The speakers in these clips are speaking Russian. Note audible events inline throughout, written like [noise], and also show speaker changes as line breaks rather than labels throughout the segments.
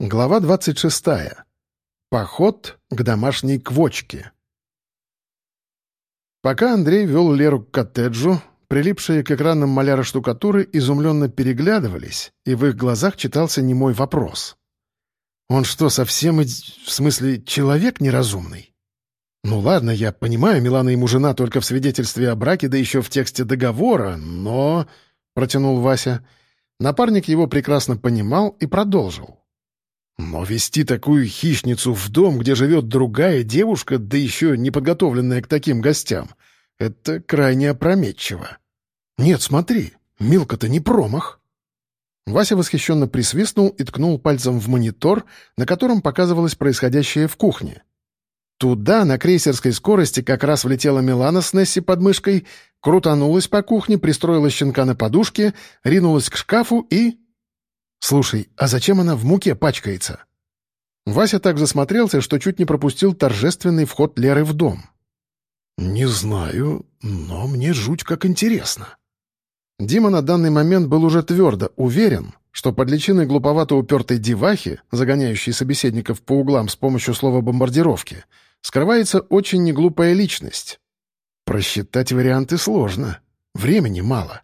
Глава 26. Поход к домашней квочке. Пока Андрей вел Леру к коттеджу, прилипшие к экранам маляра штукатуры изумленно переглядывались, и в их глазах читался немой вопрос. «Он что, совсем, в смысле, человек неразумный?» «Ну ладно, я понимаю, Милана ему жена только в свидетельстве о браке, да еще в тексте договора, но...» — протянул Вася. Напарник его прекрасно понимал и продолжил. Но вести такую хищницу в дом, где живет другая девушка, да еще не подготовленная к таким гостям, это крайне опрометчиво. Нет, смотри, Милка-то не промах. Вася восхищенно присвистнул и ткнул пальцем в монитор, на котором показывалось происходящее в кухне. Туда на крейсерской скорости как раз влетела Милана с Несси под мышкой, крутанулась по кухне, пристроила щенка на подушке, ринулась к шкафу и... «Слушай, а зачем она в муке пачкается?» Вася так засмотрелся, что чуть не пропустил торжественный вход Леры в дом. «Не знаю, но мне жуть как интересно». Дима на данный момент был уже твердо уверен, что под личиной глуповато упертой девахи, загоняющей собеседников по углам с помощью слова «бомбардировки», скрывается очень неглупая личность. Просчитать варианты сложно, времени мало.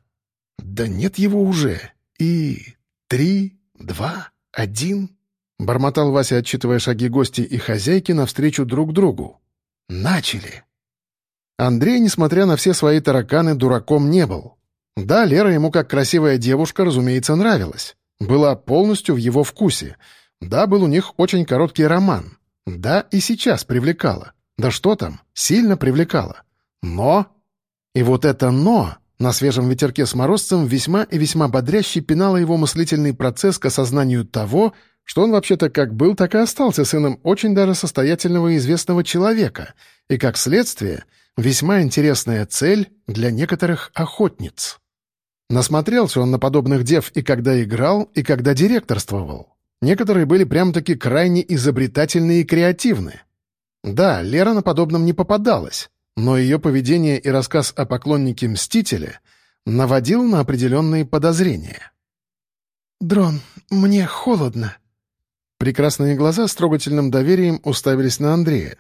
Да нет его уже. И три, два, один...» — бормотал Вася, отчитывая шаги гостей и хозяйки навстречу друг другу. «Начали!» Андрей, несмотря на все свои тараканы, дураком не был. Да, Лера ему как красивая девушка, разумеется, нравилась. Была полностью в его вкусе. Да, был у них очень короткий роман. Да, и сейчас привлекала. Да что там, сильно привлекала. Но... И вот это «но» На свежем ветерке с морозцем весьма и весьма бодряще пинало его мыслительный процесс к осознанию того, что он вообще-то как был, так и остался сыном очень даже состоятельного и известного человека, и, как следствие, весьма интересная цель для некоторых охотниц. Насмотрелся он на подобных дев и когда играл, и когда директорствовал. Некоторые были прям-таки крайне изобретательны и креативны. Да, Лера на подобном не попадалась, но ее поведение и рассказ о поклоннике Мстителя наводил на определенные подозрения.
«Дрон, мне холодно».
Прекрасные глаза с трогательным доверием уставились на Андрея.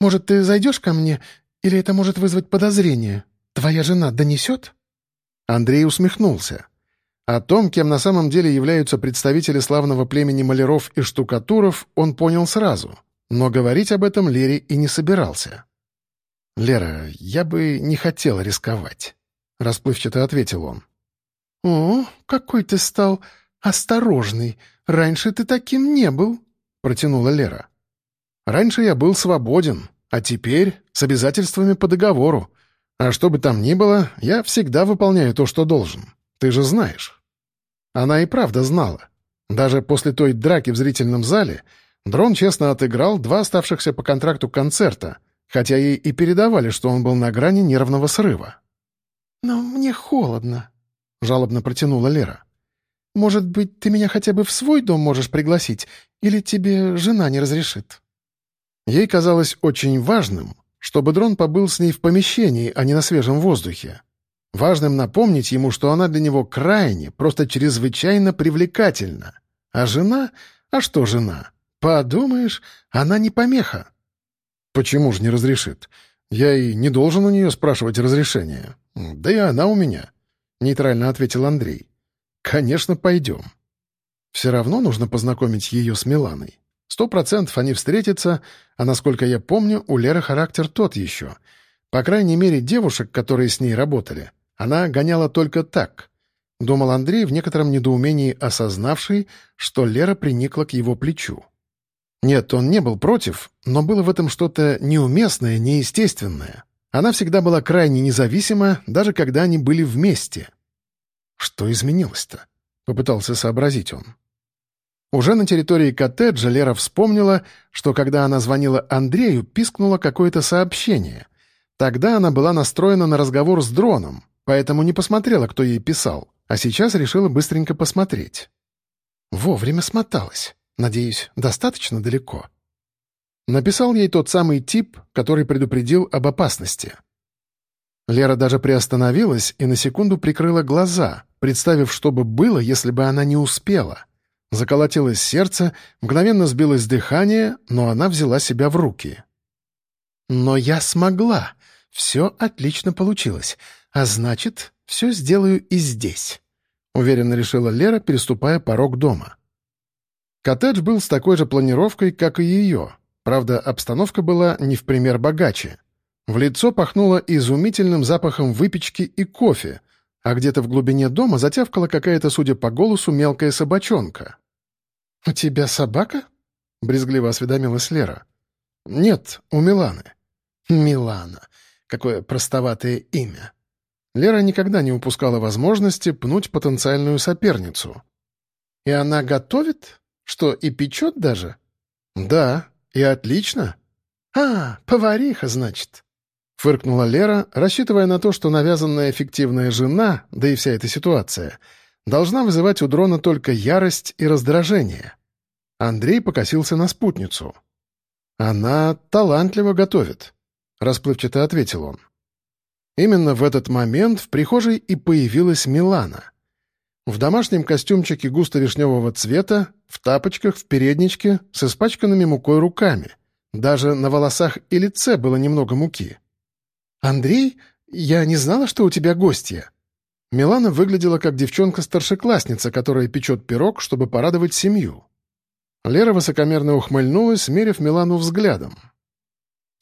«Может, ты зайдешь ко мне, или это может вызвать подозрение? Твоя жена донесет?»
Андрей усмехнулся. О том, кем на самом деле являются представители славного племени маляров и штукатуров, он понял сразу, но говорить об этом Лере и не собирался. «Лера, я бы не хотел рисковать», — расплывчато ответил он.
«О, какой ты стал осторожный. Раньше ты таким не был», — протянула Лера.
«Раньше я был свободен, а теперь с обязательствами по договору. А что бы там ни было, я всегда выполняю то, что должен. Ты же знаешь». Она и правда знала. Даже после той драки в зрительном зале Дрон честно отыграл два оставшихся по контракту концерта — хотя ей и передавали, что он был на грани нервного срыва.
«Но мне холодно», — жалобно протянула Лера. «Может быть, ты меня хотя бы в свой дом можешь пригласить, или тебе жена не разрешит?»
Ей казалось очень важным, чтобы дрон побыл с ней в помещении, а не на свежем воздухе. Важным напомнить ему, что она для него крайне, просто чрезвычайно привлекательна. А жена? А что жена? Подумаешь, она не помеха. «Почему же не разрешит? Я и не должен у нее спрашивать разрешения. Да и она у меня», — нейтрально ответил Андрей. «Конечно, пойдем. Все равно нужно познакомить ее с Миланой. Сто процентов они встретятся, а, насколько я помню, у Леры характер тот еще. По крайней мере, девушек, которые с ней работали, она гоняла только так». Думал Андрей в некотором недоумении осознавший, что Лера приникла к его плечу. Нет, он не был против, но было в этом что-то неуместное, неестественное. Она всегда была крайне независима, даже когда они были вместе. Что изменилось-то? Попытался сообразить он. Уже на территории коттеджа Лера вспомнила, что когда она звонила Андрею, пискнуло какое-то сообщение. Тогда она была настроена на разговор с дроном, поэтому не посмотрела, кто ей писал, а сейчас решила быстренько посмотреть. Вовремя смоталась. Надеюсь, достаточно далеко. Написал ей тот самый тип, который предупредил об опасности. Лера даже приостановилась и на секунду прикрыла глаза, представив, что бы было, если бы она не успела. Заколотилось сердце, мгновенно сбилось дыхание, но она взяла себя в руки.
«Но я смогла. Все отлично получилось. А значит, все сделаю и здесь», — уверенно решила Лера, переступая порог дома.
Коттедж был с такой же планировкой, как и ее. Правда, обстановка была не в пример богаче. В лицо пахнуло изумительным запахом выпечки и кофе, а где-то в глубине дома затявкала какая-то, судя по голосу, мелкая собачонка.
«У тебя собака?» — брезгливо осведомилась Лера.
«Нет, у Миланы».
«Милана. Какое простоватое имя».
Лера никогда не упускала возможности пнуть потенциальную соперницу.
«И она готовит? Что, и печет даже?»
«Да, и отлично».
«А, повариха, значит».
Фыркнула Лера, рассчитывая на то, что навязанная эффективная жена, да и вся эта ситуация, должна вызывать у дрона только ярость и раздражение. Андрей покосился на спутницу. «Она талантливо готовит», — расплывчато ответил он. Именно в этот момент в прихожей и появилась Милана. В домашнем костюмчике густо-вишневого цвета, в тапочках, в передничке, с испачканными мукой руками. Даже на волосах и лице было немного муки.
«Андрей, я не знала, что у тебя гостья».
Милана выглядела как девчонка-старшеклассница, которая печет пирог, чтобы порадовать семью. Лера высокомерно ухмыльнулась, смерив Милану взглядом.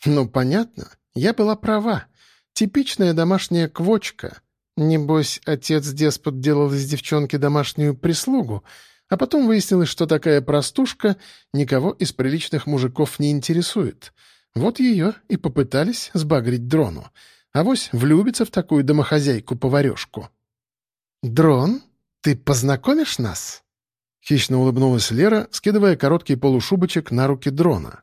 «Ну, понятно. Я была права. Типичная домашняя квочка. Небось, отец-деспот делал из девчонки домашнюю прислугу, а потом выяснилось, что такая простушка никого из приличных мужиков не интересует. Вот ее и попытались сбагрить дрону. Авось влюбится в такую домохозяйку-поварешку. «Дрон, ты познакомишь нас?»
Хищно улыбнулась Лера, скидывая короткий полушубочек на руки дрона.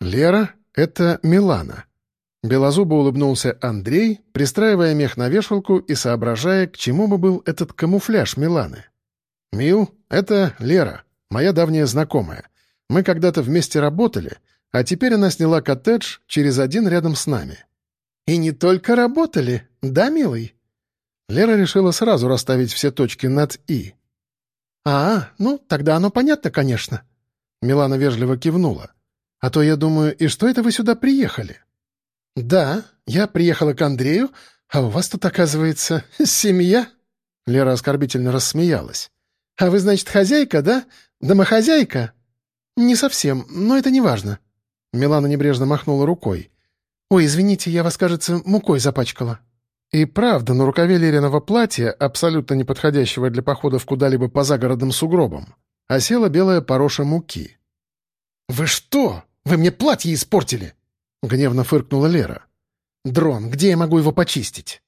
«Лера — это Милана». Белозубо улыбнулся Андрей, пристраивая мех на вешалку и соображая, к чему бы был этот камуфляж Миланы. «Мил — это Лера, моя давняя знакомая. Мы когда-то вместе работали — а теперь она сняла коттедж через один рядом с нами.
«И не только работали, да, милый?»
Лера решила сразу расставить все точки над «и».
«А, ну, тогда оно понятно, конечно».
Милана вежливо кивнула. «А то я думаю, и что это вы сюда приехали?»
«Да, я приехала к Андрею, а у вас тут, оказывается, [laughs] семья?»
Лера оскорбительно рассмеялась.
«А вы, значит, хозяйка, да? Домохозяйка?» «Не совсем, но это не важно.
Милана небрежно махнула рукой.
«Ой, извините, я вас, кажется, мукой запачкала».
И правда, на рукаве Лериного платья, абсолютно неподходящего для походов куда-либо по загородным сугробам, осела белая пороша муки.
«Вы что? Вы мне платье испортили!» — гневно фыркнула Лера. «Дрон, где я могу его почистить?»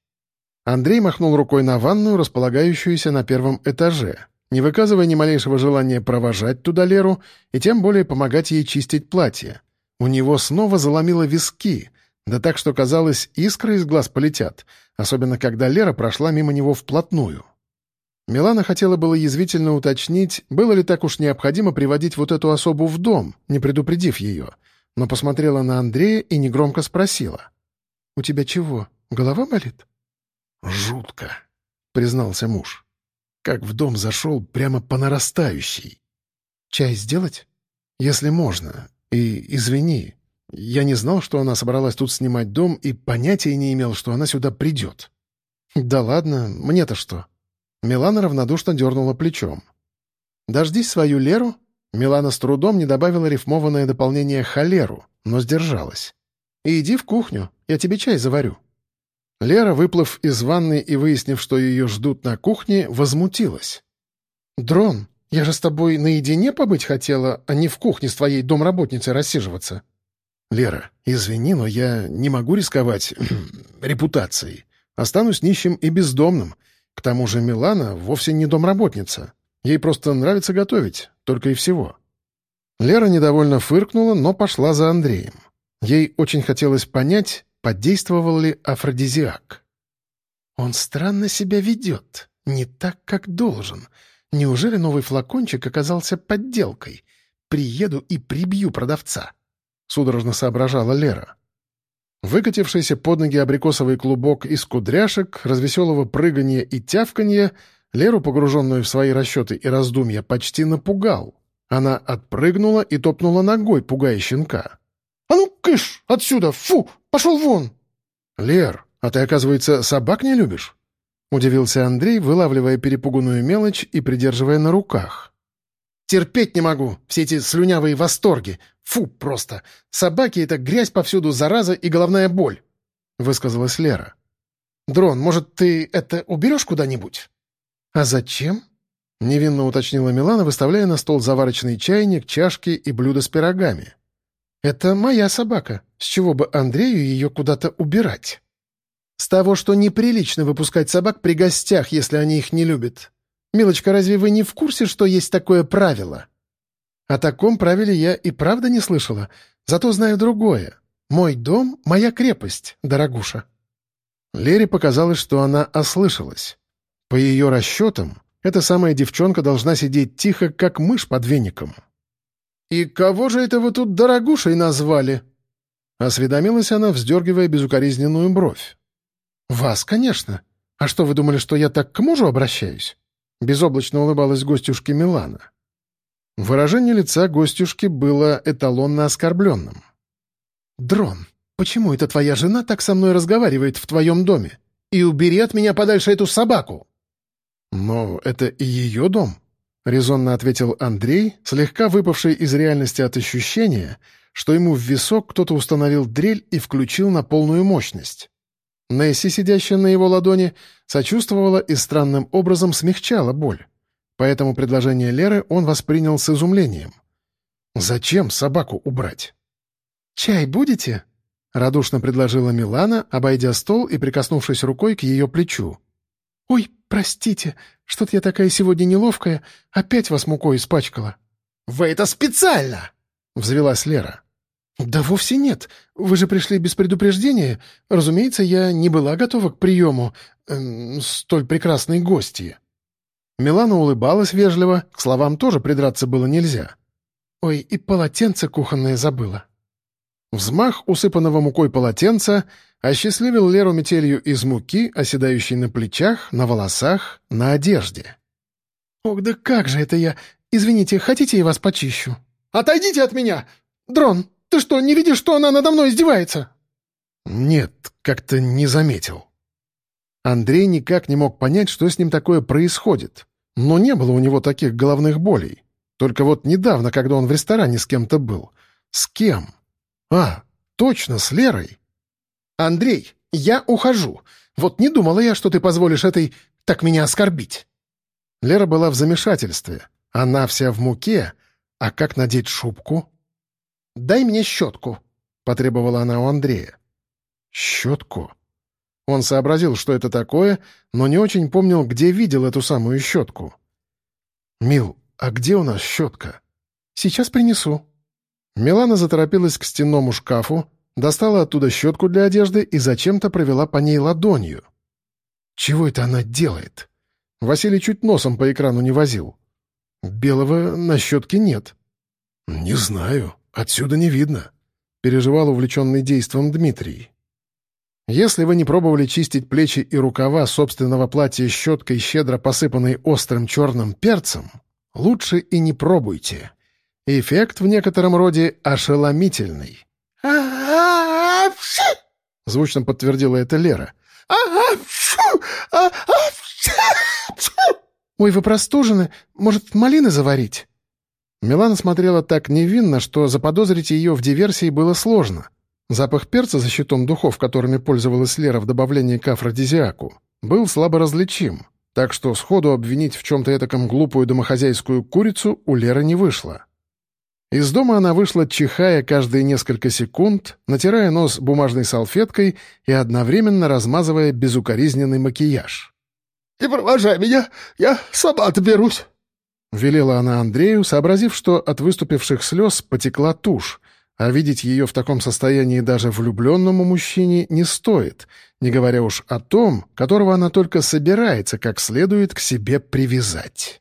Андрей махнул рукой на ванную, располагающуюся на первом этаже, не выказывая ни малейшего желания провожать туда Леру и тем более помогать ей чистить платье. У него снова заломило виски, да так, что казалось, искры из глаз полетят, особенно когда Лера прошла мимо него вплотную. Милана хотела было язвительно уточнить, было ли так уж необходимо приводить вот эту особу в дом, не предупредив ее, но посмотрела на Андрея и негромко спросила. «У тебя чего, голова болит?»
«Жутко», — признался муж. «Как в дом зашел прямо по нарастающей».
«Чай сделать?» «Если можно. И извини, я не знал, что она собралась тут снимать дом и понятия не имел, что она сюда придет. Да ладно, мне-то что? Милана равнодушно дернула плечом. «Дождись свою Леру?» Милана с трудом не добавила рифмованное дополнение «холеру», но сдержалась. «И иди в кухню, я тебе чай заварю». Лера, выплыв из ванны и выяснив, что ее ждут на кухне, возмутилась.
«Дрон, я же с тобой наедине побыть хотела, а не в кухне с твоей домработницей рассиживаться».
«Лера, извини, но я не могу рисковать [clears throat] репутацией. Останусь нищим и бездомным. К тому же Милана вовсе не домработница. Ей просто нравится готовить, только и всего». Лера недовольно фыркнула, но пошла за Андреем. Ей очень хотелось понять, подействовал ли афродизиак.
«Он странно себя ведет, не так, как должен. Неужели новый флакончик оказался подделкой? Приеду и прибью продавца.
Судорожно соображала Лера. Выкатившийся под ноги абрикосовый клубок из кудряшек, развеселого прыгания и тявканья Леру, погруженную в свои расчеты и раздумья, почти напугал. Она отпрыгнула и топнула ногой, пугая щенка.
«А ну, кыш! Отсюда! Фу! Пошел вон!»
«Лер, а ты, оказывается, собак не любишь?» Удивился Андрей, вылавливая перепуганную мелочь и придерживая на руках.
«Терпеть не могу! Все эти слюнявые восторги! Фу, просто! Собаки — это грязь повсюду, зараза и головная боль!» — высказалась Лера. «Дрон, может, ты это уберешь куда-нибудь?» «А зачем?» — невинно уточнила Милана, выставляя на стол заварочный чайник, чашки и блюдо с пирогами. «Это моя собака. С чего бы Андрею ее куда-то убирать?» «С того, что неприлично выпускать собак при гостях, если они их не любят. Милочка, разве вы не в курсе, что есть такое правило?» «О таком правиле я и правда не слышала, зато знаю другое. Мой дом — моя крепость, дорогуша».
Лере показалось, что она ослышалась. По ее расчетам, эта самая девчонка должна сидеть тихо, как мышь под веником.
«И кого же это вы тут дорогушей назвали?»
Осведомилась она, вздергивая безукоризненную бровь.
«Вас, конечно. А что, вы думали, что я так к мужу обращаюсь?» Безоблачно улыбалась гостюшке Милана.
Выражение лица гостюшки было эталонно оскорбленным.
«Дрон, почему эта твоя жена так со мной разговаривает в твоем доме? И убери от меня подальше эту собаку!»
«Но это и ее дом», — резонно ответил Андрей, слегка выпавший из реальности от ощущения, что ему в висок кто-то установил дрель и включил на полную мощность. Несси, сидящая на его ладони, сочувствовала и странным образом смягчала боль. Поэтому предложение Леры он воспринял с изумлением. «Зачем собаку убрать?»
«Чай будете?» — радушно предложила Милана, обойдя стол и прикоснувшись рукой к ее плечу. «Ой, простите, что-то я такая сегодня неловкая, опять вас мукой испачкала».
«Вы это специально!» — взвелась Лера.
«Да вовсе нет. Вы же пришли без предупреждения. Разумеется, я не была готова к приему э, столь прекрасной гости».
Милана улыбалась вежливо, к словам тоже придраться было нельзя.
«Ой, и полотенце кухонное забыла».
Взмах усыпанного мукой полотенца осчастливил Леру метелью из муки, оседающей на плечах, на волосах, на одежде.
«Ох, да как же это я! Извините, хотите, я вас почищу?»
«Отойдите от меня!
Дрон, ты что, не видишь, что она надо мной издевается?»
«Нет, как-то не заметил». Андрей никак не мог понять, что с ним такое происходит, но не было у него таких головных болей. Только вот недавно, когда он в ресторане с кем-то был. С кем? А, точно, с Лерой.
«Андрей, я ухожу. Вот не думала я, что ты позволишь этой так меня оскорбить».
Лера была в замешательстве. Она вся в муке. А как надеть шубку?
«Дай мне щетку», — потребовала она у Андрея.
«Щетку?» Он сообразил, что это такое, но не очень помнил, где видел эту самую щетку. «Мил, а где у нас щетка?»
«Сейчас принесу».
Милана заторопилась к стенному шкафу, достала оттуда щетку для одежды и зачем-то провела по ней ладонью. «Чего это она делает?» Василий чуть носом по экрану не возил. «Белого на щетке нет». «Не знаю. Отсюда не видно», — переживал увлеченный действом Дмитрий. Если вы не пробовали чистить плечи и рукава собственного платья щеткой, щедро посыпанной острым черным перцем, лучше и не пробуйте. Эффект в некотором роде ошеломительный. Звучно подтвердила это Лера.
«Ой, вы простужены? Может, малины заварить?»
Милана смотрела так невинно, что заподозрить ее в диверсии было сложно. Запах перца за щитом духов, которыми пользовалась Лера в добавлении к афродизиаку, был слабо различим, так что сходу обвинить в чем-то этаком глупую домохозяйскую курицу у Леры не вышло. Из дома она вышла, чихая каждые несколько секунд, натирая нос бумажной салфеткой и одновременно размазывая безукоризненный макияж.
«Не провожай меня, я сама доберусь», —
велела она Андрею, сообразив, что от выступивших слез потекла тушь, а видеть ее в таком состоянии даже влюбленному мужчине не стоит, не говоря уж о том, которого она только собирается как следует к себе привязать.